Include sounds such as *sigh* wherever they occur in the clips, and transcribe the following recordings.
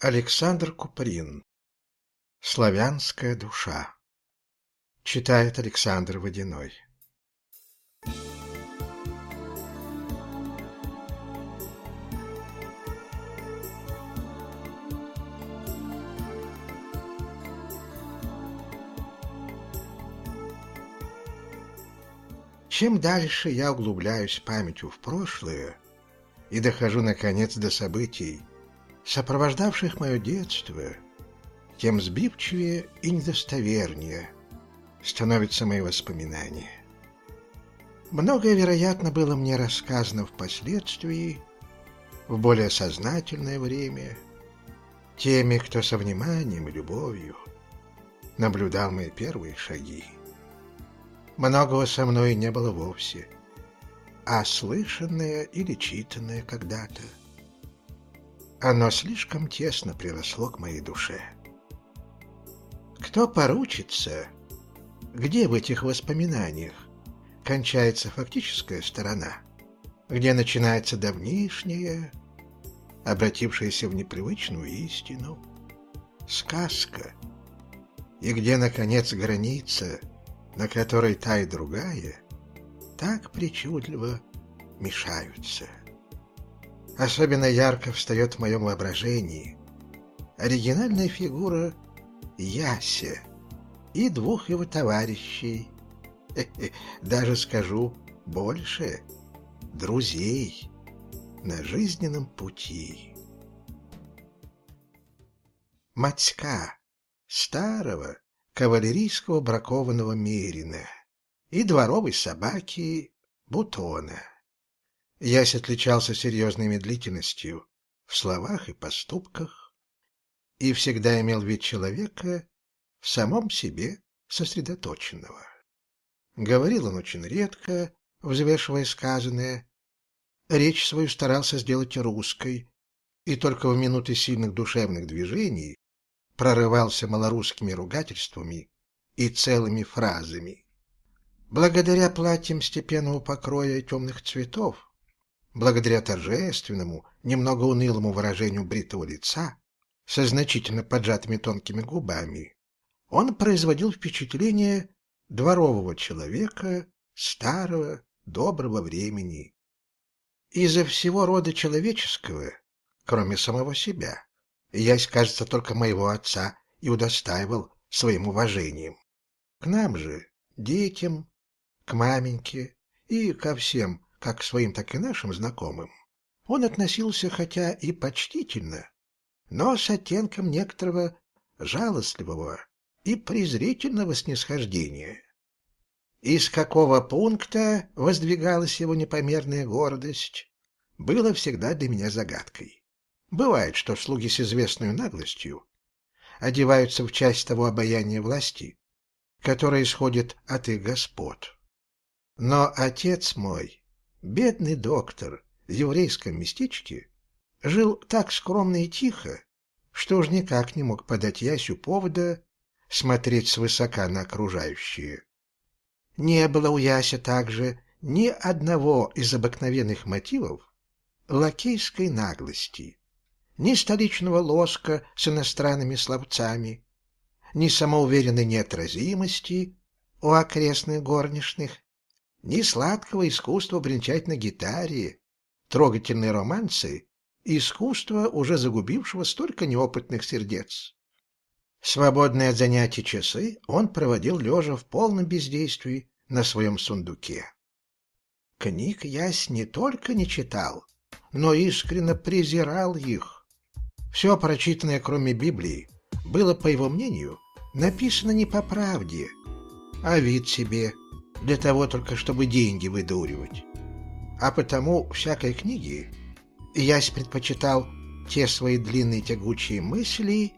Александр Куприн. Славянская душа. Читает Александр Водяной. Чем дальше я углубляюсь памятью в прошлое и дохожу, наконец, до событий, сопровождавших мое детство, тем сбивчивее и недостовернее становятся мои воспоминания. Многое, вероятно, было мне рассказано впоследствии, в более сознательное время, теми, кто со вниманием и любовью наблюдал мои первые шаги. Многого со мной не было вовсе, а слышанное или читанное когда-то – оно слишком тесно приросло к моей душе. Кто поручится, где в этих воспоминаниях кончается фактическая сторона, где начинается давнишняя, обратившаяся в непривычную истину, сказка, и где, наконец, граница, на которой та и другая так причудливо мешаются. Особенно ярко встает в моем воображении оригинальная фигура Яся и двух его товарищей. *laughs* Даже скажу больше — друзей на жизненном пути. Матька, старого кавалерийского бракованного мерина и дворовой собаки Бутона. Ясь отличался серьезной медлительностью в словах и поступках и всегда имел вид человека в самом себе сосредоточенного. Говорил он очень редко, взвешивая сказанное. Речь свою старался сделать русской, и только в минуты сильных душевных движений прорывался малорусскими ругательствами и целыми фразами. Благодаря платьям степенного покроя и темных цветов благодаря торжественному, немного унылому выражению бритого лица, со значительно поджатыми тонкими губами, он производил впечатление дворового человека старого, доброго времени. Из-за всего рода человеческого, кроме самого себя, ясь, кажется, только моего отца и удостаивал своим уважением. К нам же, детям, к маменьке и ко всем как к своим, так и нашим знакомым, он относился хотя и почтительно, но с оттенком некоторого жалостливого и презрительного снисхождения. Из какого пункта воздвигалась его непомерная гордость, было всегда для меня загадкой. Бывает, что слуги с известной наглостью одеваются в часть того обаяния власти, которое исходит от их господ. Но отец мой Бедный доктор в еврейском местечке жил так скромно и тихо, что уж никак не мог подать Ясю повода смотреть свысока на окружающие. Не было у Яся также ни одного из обыкновенных мотивов лакейской наглости, ни столичного лоска с иностранными словцами, ни самоуверенной неотразимости у окрестных горничных, ни сладкого искусства бренчать на гитаре, трогательные романсы и искусство, уже загубившего столько неопытных сердец. Свободные от занятий часы он проводил лежа в полном бездействии на своем сундуке. Книг Ясь не только не читал, но искренне презирал их. Все прочитанное, кроме Библии, было, по его мнению, написано не по правде, а вид себе – для того только, чтобы деньги выдуривать. А потому всякой книги Ясь предпочитал те свои длинные тягучие мысли,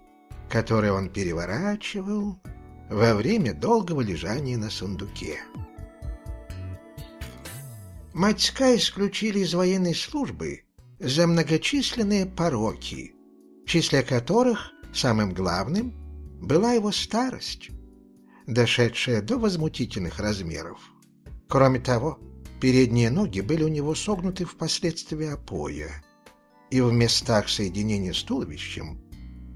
которые он переворачивал во время долгого лежания на сундуке. Матька исключили из военной службы за многочисленные пороки, в числе которых самым главным была его старость дошедшая до возмутительных размеров. Кроме того, передние ноги были у него согнуты впоследствии опоя, и в местах соединения с туловищем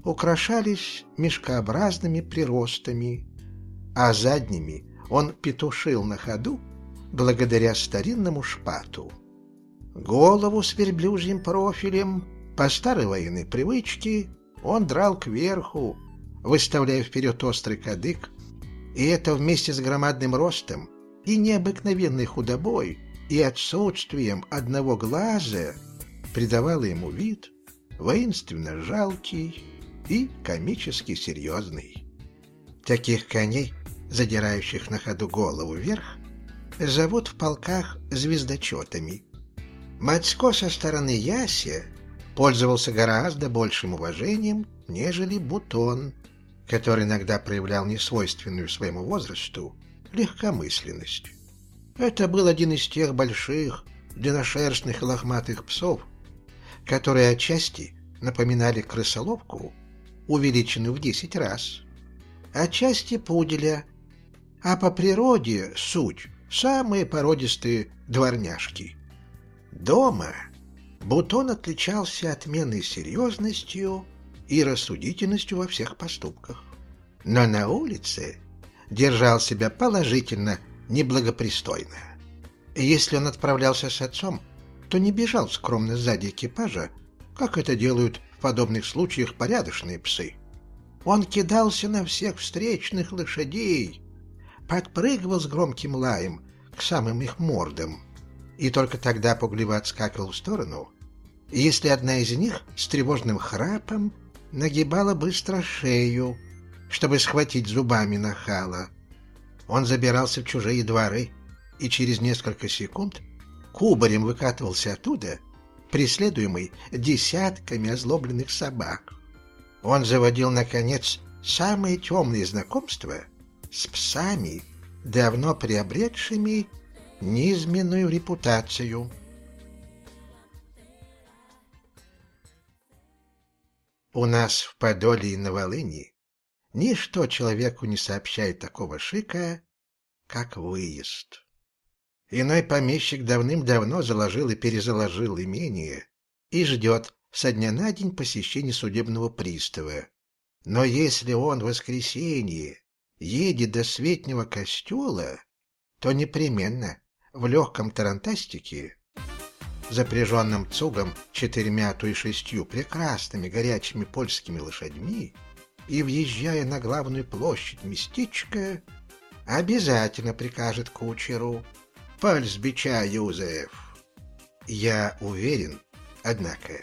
украшались мешкообразными приростами, а задними он петушил на ходу благодаря старинному шпату. Голову с верблюжьим профилем по старой военной привычке он драл кверху, выставляя вперед острый кадык, и это вместе с громадным ростом и необыкновенной худобой и отсутствием одного глаза придавало ему вид воинственно жалкий и комически серьезный. Таких коней, задирающих на ходу голову вверх, зовут в полках звездочетами. Мацко со стороны Яси пользовался гораздо большим уважением, нежели Бутон, который иногда проявлял несвойственную своему возрасту легкомысленность. Это был один из тех больших, длинношерстных и лохматых псов, которые отчасти напоминали крысоловку, увеличенную в десять раз, отчасти пуделя, а по природе суть самые породистые дворняжки. Дома Бутон отличался отменной серьезностью и рассудительностью во всех поступках. Но на улице держал себя положительно неблагопристойно. Если он отправлялся с отцом, то не бежал скромно сзади экипажа, как это делают в подобных случаях порядочные псы. Он кидался на всех встречных лошадей, подпрыгивал с громким лаем к самым их мордам и только тогда пугливо отскакивал в сторону, если одна из них с тревожным храпом нагибала быстро шею, чтобы схватить зубами нахала. Он забирался в чужие дворы и через несколько секунд кубарем выкатывался оттуда, преследуемый десятками озлобленных собак. Он заводил, наконец, самые темные знакомства с псами, давно приобретшими низменную репутацию. У нас в Подоле и на Волыни ничто человеку не сообщает такого шика, как выезд. Иной помещик давным-давно заложил и перезаложил имение и ждет со дня на день посещения судебного пристава. Но если он в воскресенье едет до светнего костела, то непременно в легком тарантастике, запряженном цугом четырьмя, то и шестью прекрасными горячими польскими лошадьми, и, въезжая на главную площадь местечка, обязательно прикажет кучеру бича, Юзеф. Я уверен, однако,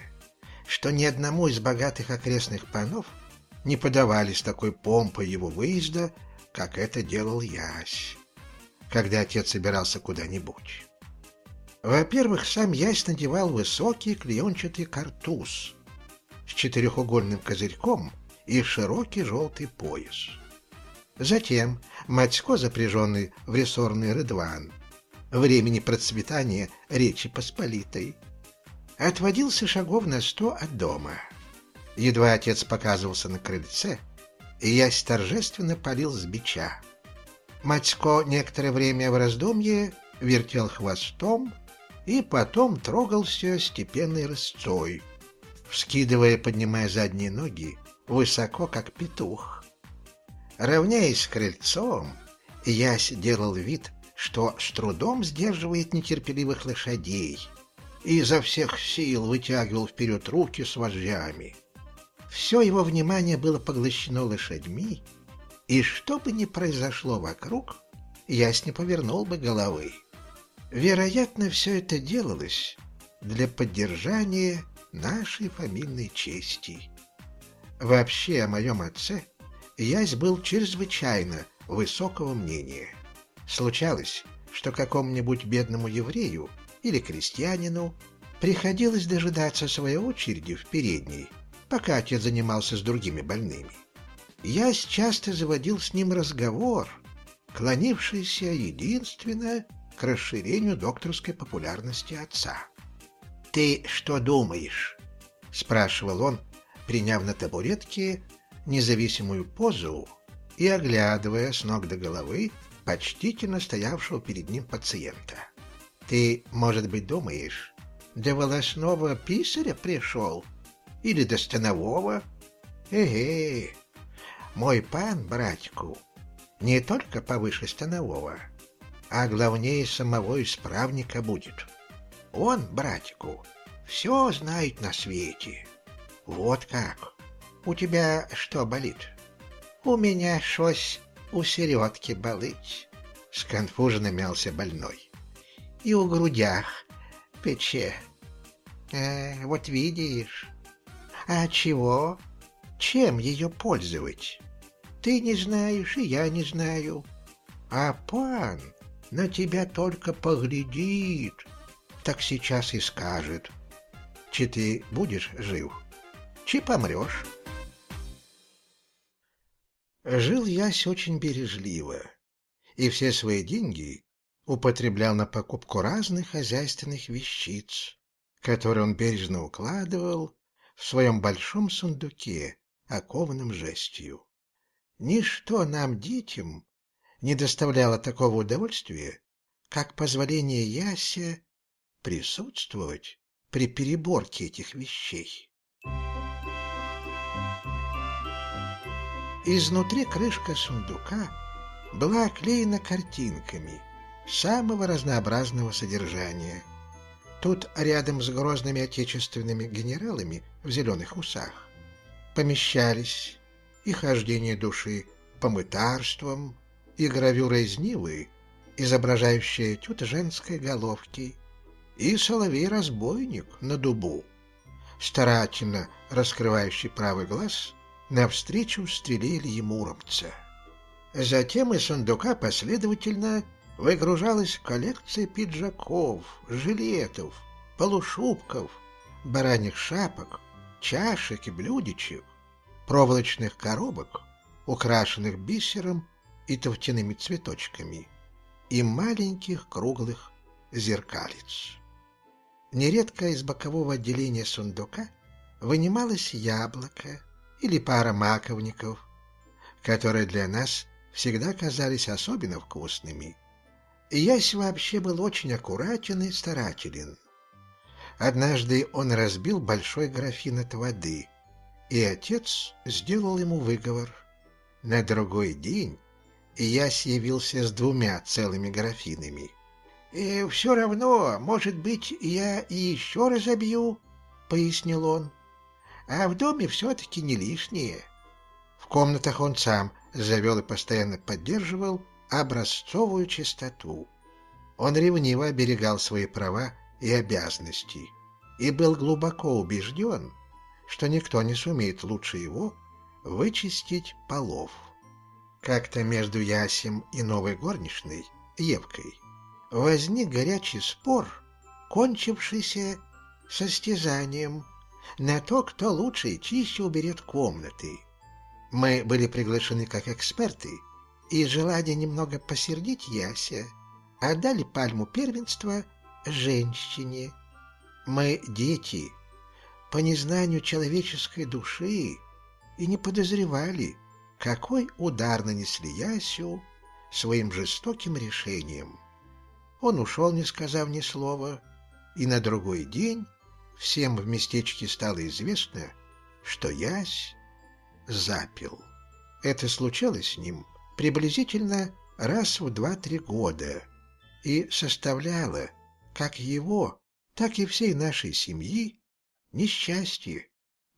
что ни одному из богатых окрестных панов не подавались такой помпой его выезда, как это делал Ясь, когда отец собирался куда-нибудь. Во-первых, сам Ясь надевал высокий клеенчатый картуз с четырехугольным козырьком и широкий желтый пояс. Затем Матько, запряженный в рессорный рыдван, времени процветания Речи Посполитой. Отводился шагов на сто от дома. Едва отец показывался на крыльце, ясь торжественно палил с бича. Матько некоторое время в раздумье вертел хвостом и потом трогался степенной рысцой, вскидывая, поднимая задние ноги, высоко, как петух. Равняясь с крыльцом, Ясь делал вид, что с трудом сдерживает нетерпеливых лошадей и изо всех сил вытягивал вперед руки с вожжами. Все его внимание было поглощено лошадьми, и что бы ни произошло вокруг, ясь не повернул бы головы. Вероятно, все это делалось для поддержания нашей фамильной чести. Вообще о моем отце Ясь был чрезвычайно высокого мнения. Случалось, что какому-нибудь бедному еврею или крестьянину приходилось дожидаться своей очереди в передней, пока отец занимался с другими больными. Я часто заводил с ним разговор, клонившийся единственно к расширению докторской популярности отца. «Ты что думаешь?» — спрашивал он, приняв на табуретке независимую позу и оглядывая с ног до головы почтительно стоявшего перед ним пациента. «Ты, может быть, думаешь, до волосного писаря пришел? Или до станового? Эге, мой пан, братьку, не только повыше станового, а главнее самого исправника будет. Он, братику, все знает на свете. Вот как. У тебя что болит? У меня шось у середки болить. Сконфуженно мялся больной. И у грудях пече. Э, вот видишь. А чего? Чем ее пользовать? Ты не знаешь, и я не знаю. А пан на тебя только поглядит, так сейчас и скажет, чи ты будешь жив, чи помрешь. Жил Ясь очень бережливо, и все свои деньги употреблял на покупку разных хозяйственных вещиц, которые он бережно укладывал в своем большом сундуке, окованном жестью. Ничто нам, детям, не доставляло такого удовольствия, как позволение Яся присутствовать при переборке этих вещей. Изнутри крышка сундука была оклеена картинками самого разнообразного содержания. Тут рядом с грозными отечественными генералами в зеленых усах помещались и хождение души по мытарствам, и гравюра из Нивы, изображающая тют женской головки, и соловей-разбойник на дубу, старательно раскрывающий правый глаз навстречу стреле Ильи Муромца. Затем из сундука последовательно выгружалась коллекция пиджаков, жилетов, полушубков, бараньих шапок, чашек и блюдечек, проволочных коробок, украшенных бисером и тофтяными цветочками, и маленьких круглых зеркалиц. Нередко из бокового отделения сундука вынималось яблоко или пара маковников, которые для нас всегда казались особенно вкусными. И Ясь вообще был очень аккуратен и старателен. Однажды он разбил большой графин от воды, и отец сделал ему выговор. На другой день Ясь явился с двумя целыми графинами. «И все равно, может быть, я и еще разобью», — пояснил он. «А в доме все-таки не лишнее». В комнатах он сам завел и постоянно поддерживал образцовую чистоту. Он ревниво оберегал свои права и обязанности и был глубоко убежден, что никто не сумеет лучше его вычистить полов. Как-то между Ясем и новой горничной, Евкой, возник горячий спор, кончившийся состязанием на то, кто лучше и чище уберет комнаты. Мы были приглашены как эксперты, и желание немного посердить Яся отдали пальму первенства женщине. Мы дети, по незнанию человеческой души, и не подозревали, какой удар нанесли Ясю своим жестоким решением. Он ушел, не сказав ни слова, и на другой день всем в местечке стало известно, что Ясь запил. Это случалось с ним приблизительно раз в два-три года и составляло как его, так и всей нашей семьи несчастье.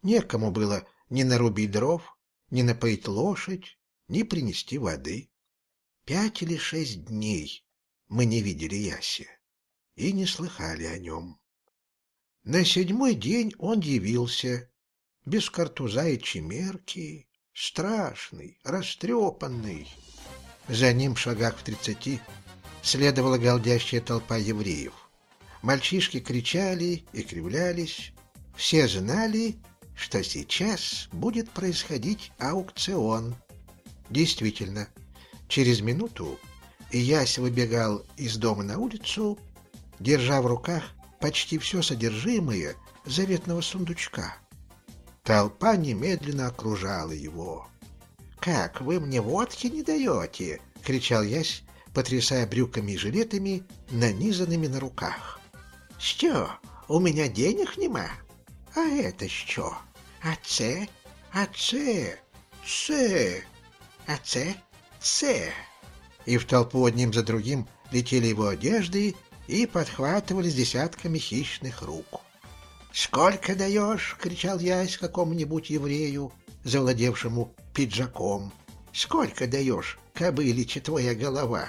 Некому было ни нарубить дров, ни напоить лошадь, ни принести воды. Пять или шесть дней мы не видели Яси и не слыхали о нем. На седьмой день он явился, без картуза и чемерки, страшный, растрепанный. За ним в шагах в тридцати следовала голдящая толпа евреев. Мальчишки кричали и кривлялись. Все знали, что сейчас будет происходить аукцион. Действительно, через минуту Ясь выбегал из дома на улицу, держа в руках почти все содержимое заветного сундучка. Толпа немедленно окружала его. «Как, вы мне водки не даете?» — кричал Ясь, потрясая брюками и жилетами, нанизанными на руках. «Что, у меня денег нема?» А это що? А це? А це, це, а це, це. И в толпу одним за другим летели его одежды и подхватывались десятками хищных рук. «Сколько даешь?» — кричал ясь какому-нибудь еврею, завладевшему пиджаком. «Сколько даешь, кобылича твоя голова?»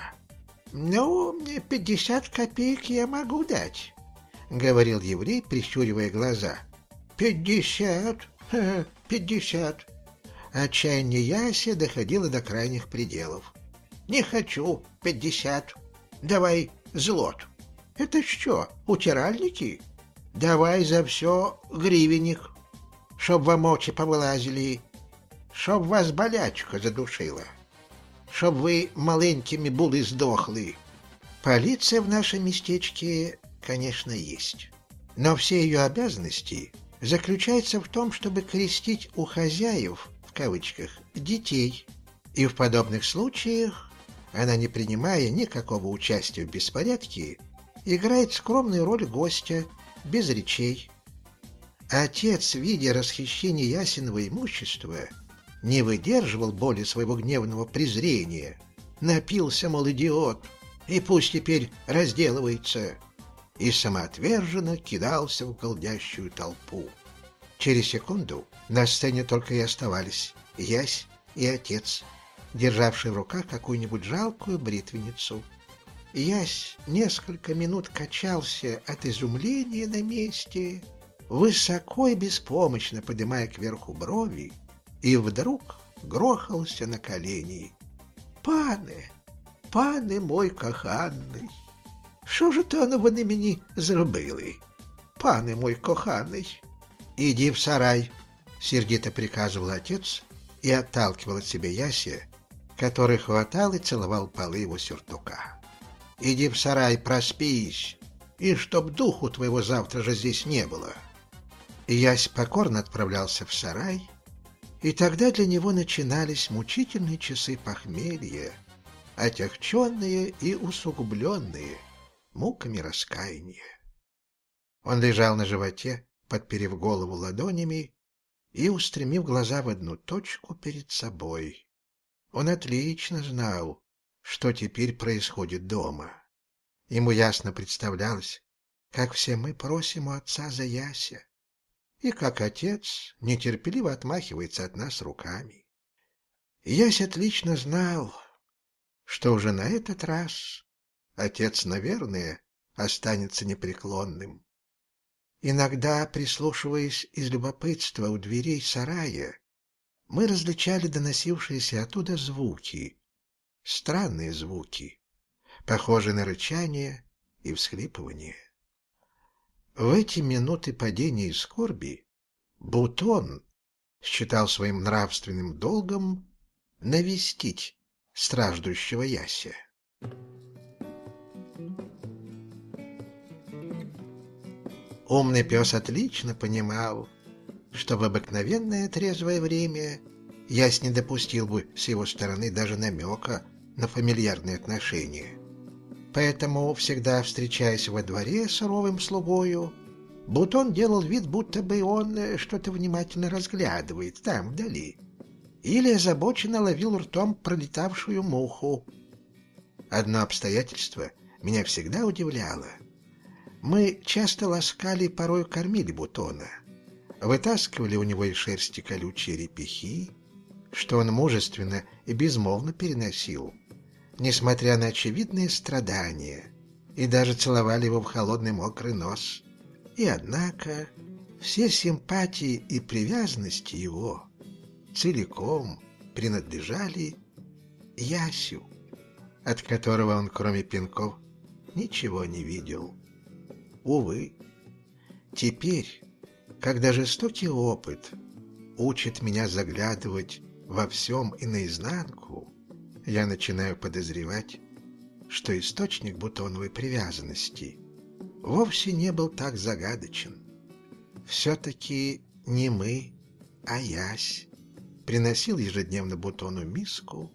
«Ну, пятьдесят копеек я могу дать», — говорил еврей, прищуривая глаза. «Пятьдесят? Пятьдесят!» Отчаяние Яси доходило до крайних пределов. «Не хочу пятьдесят. Давай злот». «Это что, утиральники?» Давай за все гривенник, чтоб вам очи повылазили, чтоб вас болячка задушила, чтоб вы маленькими були сдохли. Полиция в нашем местечке, конечно, есть. Но все ее обязанности заключаются в том, чтобы крестить у хозяев, в кавычках, детей. И в подобных случаях она, не принимая никакого участия в беспорядке, играет скромную роль гостя, без речей. Отец, видя расхищение Ясиного имущества, не выдерживал боли своего гневного презрения. Напился, мол, идиот, и пусть теперь разделывается. И самоотверженно кидался в голдящую толпу. Через секунду на сцене только и оставались Ясь и отец, державший в руках какую-нибудь жалкую бритвенницу. Ясь несколько минут качался от изумления на месте, высоко и беспомощно поднимая кверху брови, и вдруг грохался на колени. «Пане, пане мой коханий, що ж то вони мені зробили? Пане мой коханий, иди в сарай!» — сердито приказывал отец и отталкивал от себя Яся, который хватал и целовал полы его сюртука. Иди в сарай, проспись, и чтоб духу твоего завтра же здесь не было. Ясь покорно отправлялся в сарай, и тогда для него начинались мучительные часы похмелья, отягченные и усугубленные муками раскаяния. Он лежал на животе, подперев голову ладонями и устремив глаза в одну точку перед собой. Он отлично знал, что теперь происходит дома. Ему ясно представлялось, как все мы просим у отца за Яся, и как отец нетерпеливо отмахивается от нас руками. Ясь отлично знал, что уже на этот раз отец, наверное, останется непреклонным. Иногда, прислушиваясь из любопытства у дверей сарая, мы различали доносившиеся оттуда звуки, странные звуки, похожие на рычание и всхлипывание. В эти минуты падения и скорби Бутон считал своим нравственным долгом навестить страждущего Яся. Умный пес отлично понимал, что в обыкновенное трезвое время Ясь не допустил бы с его стороны даже намека на фамильярные отношения. Поэтому, всегда встречаясь во дворе с суровым слугою, Бутон делал вид, будто бы он э, что-то внимательно разглядывает там, вдали, или озабоченно ловил ртом пролетавшую муху. Одно обстоятельство меня всегда удивляло. Мы часто ласкали порой кормили Бутона, вытаскивали у него из шерсти колючие репехи, что он мужественно и безмолвно переносил — несмотря на очевидные страдания, и даже целовали его в холодный мокрый нос. И однако все симпатии и привязанности его целиком принадлежали Ясю, от которого он, кроме пинков, ничего не видел. Увы, теперь, когда жестокий опыт учит меня заглядывать во всем и наизнанку, я начинаю подозревать, что источник бутоновой привязанности вовсе не был так загадочен. Все-таки не мы, а ясь приносил ежедневно бутону миску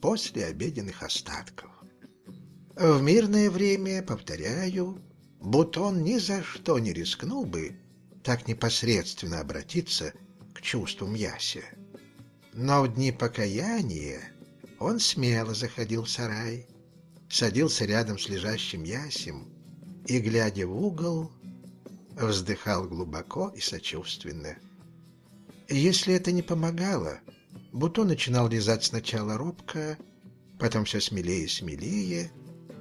после обеденных остатков. В мирное время, повторяю, бутон ни за что не рискнул бы так непосредственно обратиться к чувствам Яся. Но в дни покаяния он смело заходил в сарай, садился рядом с лежащим Ясем и, глядя в угол, вздыхал глубоко и сочувственно. Если это не помогало, Буто начинал лизать сначала робко, потом все смелее и смелее,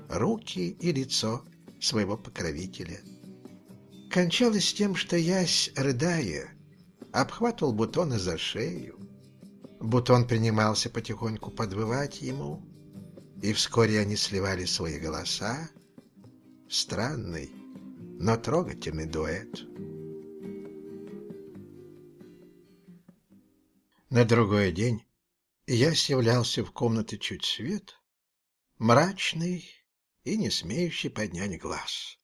руки и лицо своего покровителя. Кончалось тем, что Ясь, рыдая, обхватывал Бутона за шею. Бутон принимался потихоньку подвывать ему, и вскоре они сливали свои голоса. Странный, но трогательный дуэт. На другой день я являлся в комнате чуть свет, мрачный и не смеющий поднять глаз.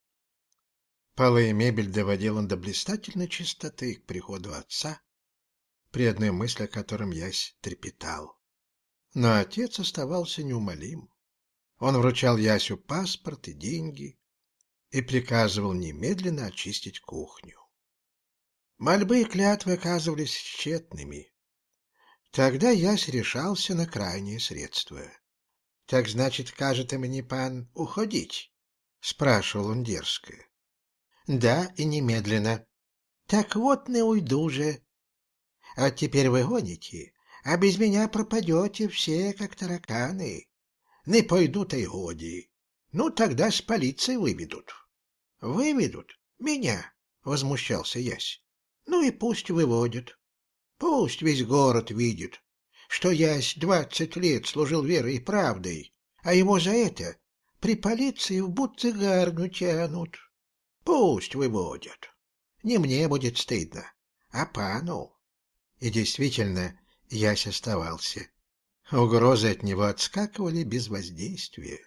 И мебель доводил он до блистательной чистоты к приходу отца, при одной мысли о котором ясь трепетал. Но отец оставался неумолим. Он вручал Ясю паспорт и деньги и приказывал немедленно очистить кухню. Мольбы и клятвы оказывались тщетными. Тогда Ясь решался на крайние средства. — Так значит, кажет мне пан уходить? — спрашивал он дерзко. — Да, и немедленно. — Так вот не уйду же. А теперь вы гоните, а без меня пропадете все, как тараканы. Не пойдут и годи. Ну, тогда с полицией выведут. — Выведут? Меня? — возмущался Ясь. — Ну и пусть выводят. Пусть весь город видит, что ясь двадцать лет служил верой и правдой, а его за это при полиции в буцегарню тянут. Пусть выводят. Не мне будет стыдно, а пану. И действительно, ясь оставался. Угрозы от него отскакивали без воздействия.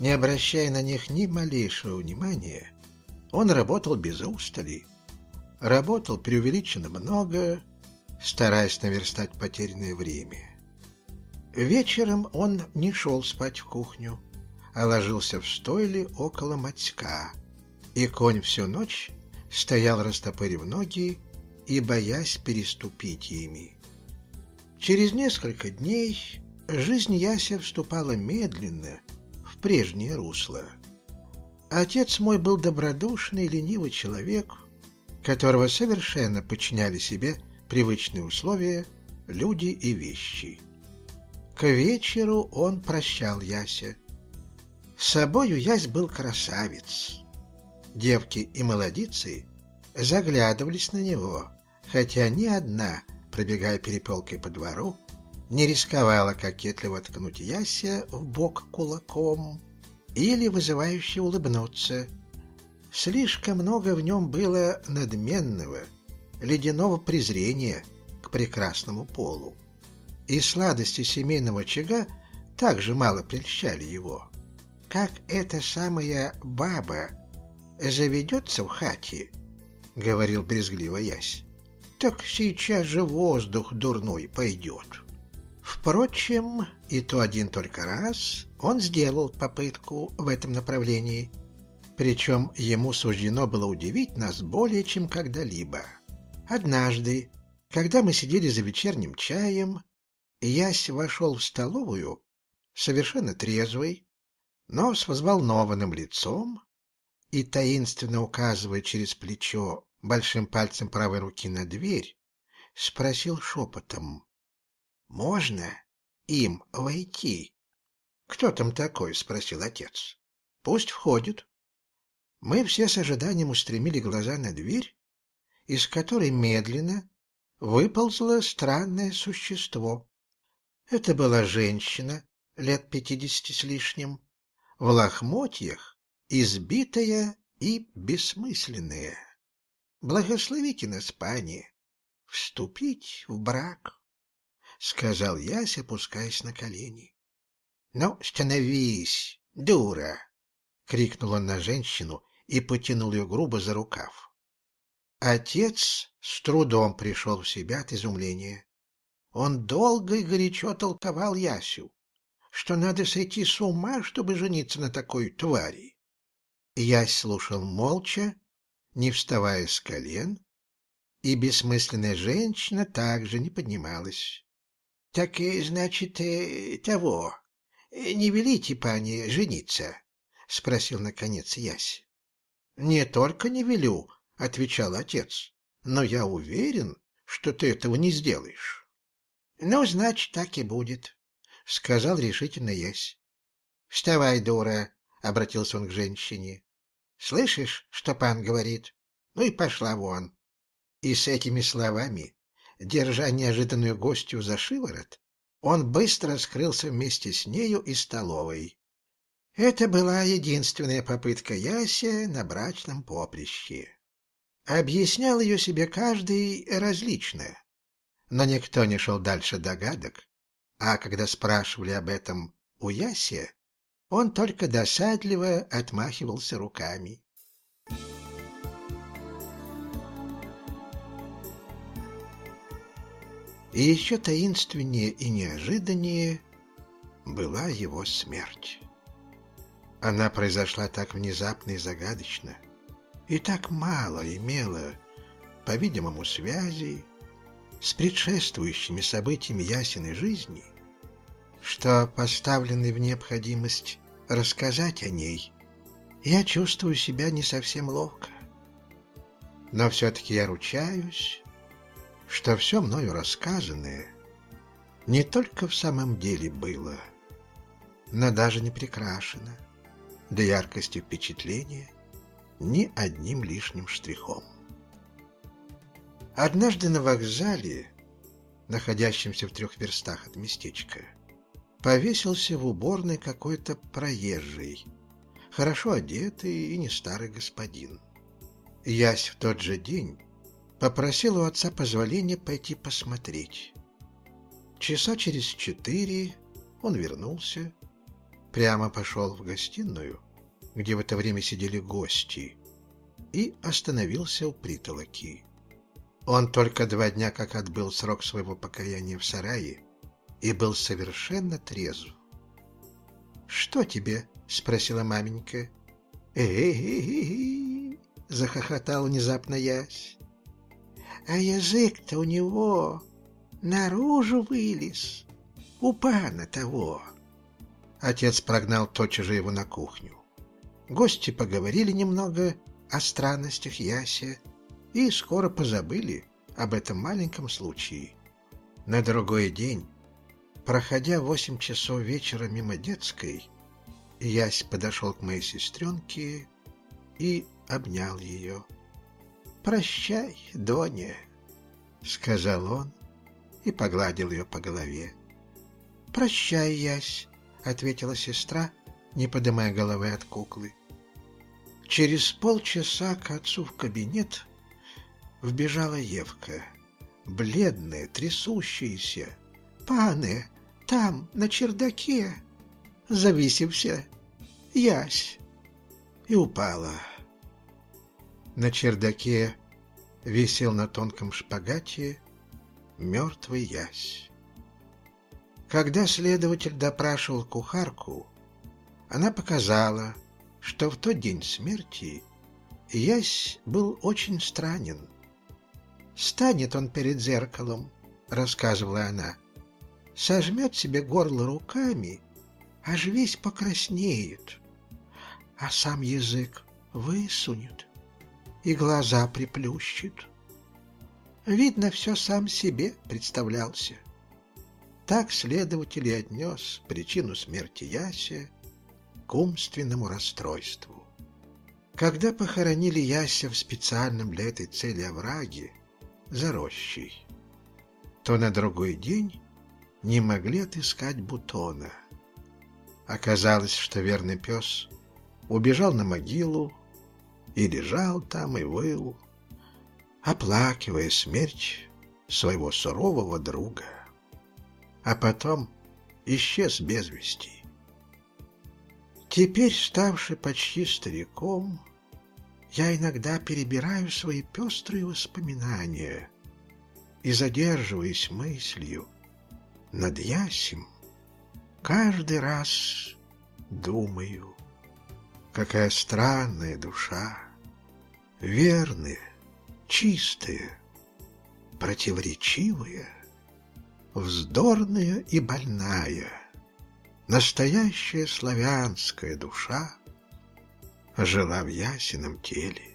Не обращая на них ни малейшего внимания, он работал без устали, работал преувеличенно много, стараясь наверстать потерянное время. Вечером он не шел спать в кухню, а ложился в стойле около матька, и конь всю ночь стоял, растопырив ноги и боясь переступить ими. Через несколько дней жизнь Яся вступала медленно в прежнее русло. Отец мой был добродушный, ленивый человек, которого совершенно подчиняли себе привычные условия, люди и вещи. К вечеру он прощал Яся. С собою Ясь был красавец. Девки и молодицы заглядывались на него, хотя ни одна, пробегая перепелкой по двору, не рисковала кокетливо ткнуть Яся в бок кулаком или вызывающе улыбнуться. Слишком много в нем было надменного, ледяного презрения к прекрасному полу. И сладости семейного очага также мало прельщали его. Как эта самая баба заведется в хате, — говорил брезгливо Ясь, — так сейчас же воздух дурной пойдет. Впрочем, и то один только раз он сделал попытку в этом направлении, причем ему суждено было удивить нас более чем когда-либо. Однажды, когда мы сидели за вечерним чаем, Ясь вошел в столовую, совершенно трезвый, но с взволнованным лицом и, таинственно указывая через плечо большим пальцем правой руки на дверь, спросил шепотом можно им войти? Кто там такой? спросил отец. Пусть входит. Мы все с ожиданием устремили глаза на дверь, из которой медленно выползло странное существо. Это была женщина лет пятидесяти с лишним, в лохмотьях, избитая и бессмысленная. Благословите нас, пани, вступить в брак. — сказал Ясь, опускаясь на колени. — Ну, становись, дура! — крикнул на женщину и потянул ее грубо за рукав. Отец с трудом пришел в себя от изумления. Он долго и горячо толковал Ясю, что надо сойти с ума, чтобы жениться на такой твари. Ясь слушал молча, не вставая с колен, и бессмысленная женщина также не поднималась. — Так, значит, э, того, не велите, пани, жениться? — спросил, наконец, Ясь. — Не только не велю, — отвечал отец, — но я уверен, что ты этого не сделаешь. — Ну, значит, так и будет, — сказал решительно Ясь. — Вставай, дура, — обратился он к женщине. — Слышишь, что пан говорит? Ну и пошла вон. И с этими словами, держа неожиданную гостью за шиворот, он быстро скрылся вместе с нею из столовой. Это была единственная попытка Яся на брачном поприще. Объяснял ее себе каждый различно, но никто не шел дальше догадок, а когда спрашивали об этом у Яся, он только досадливо отмахивался руками. И еще таинственнее и неожиданнее была его смерть. Она произошла так внезапно и загадочно, и так мало имела, по-видимому, связи с предшествующими событиями ясенной жизни, что, поставленный в необходимость рассказать о ней, я чувствую себя не совсем ловко. Но все-таки я ручаюсь, что все мною рассказанное не только в самом деле было, но даже не прикрашено до яркости впечатления ни одним лишним штрихом. Однажды на вокзале, находящемся в трех верстах от местечка, повесился в уборной какой-то проезжий, хорошо одетый и не старый господин. Ясь в тот же день попросил у отца позволения пойти посмотреть. Часа через четыре он вернулся, прямо пошел в гостиную, где в это время сидели гости, и остановился у притолоки. Он только два дня как отбыл срок своего покаяния в сарае и был совершенно трезв. «Что тебе?» — спросила маменька. «Э-э-э-э!» — захохотал внезапно Ясь а язык-то у него наружу вылез, у пана того. Отец прогнал тотчас же его на кухню. Гости поговорили немного о странностях Яся и скоро позабыли об этом маленьком случае. На другой день, проходя восемь часов вечера мимо детской, Ясь подошел к моей сестренке и обнял ее. «Прощай, Доня», — сказал он и погладил ее по голове. «Прощай, Ясь», — ответила сестра, не поднимая головы от куклы. Через полчаса к отцу в кабинет вбежала Евка, бледная, трясущаяся. «Пане, там, на чердаке, зависимся, Ясь!» И упала. На чердаке висел на тонком шпагате мертвый ясь. Когда следователь допрашивал кухарку, она показала, что в тот день смерти ясь был очень странен. «Станет он перед зеркалом», — рассказывала она, — «сожмет себе горло руками, аж весь покраснеет, а сам язык высунет, и глаза приплющит. Видно, все сам себе представлялся. Так следователь и отнес причину смерти Яся к умственному расстройству. Когда похоронили Яся в специальном для этой цели овраге, за рощей, то на другой день не могли отыскать бутона. Оказалось, что верный пес убежал на могилу и лежал там и выл, оплакивая смерть своего сурового друга. А потом исчез без вести. Теперь, ставший почти стариком, я иногда перебираю свои пестрые воспоминания и, задерживаясь мыслью над Ясем, каждый раз думаю, Какая странная душа, верная, чистая, противоречивая, вздорная и больная, настоящая славянская душа жила в ясеном теле.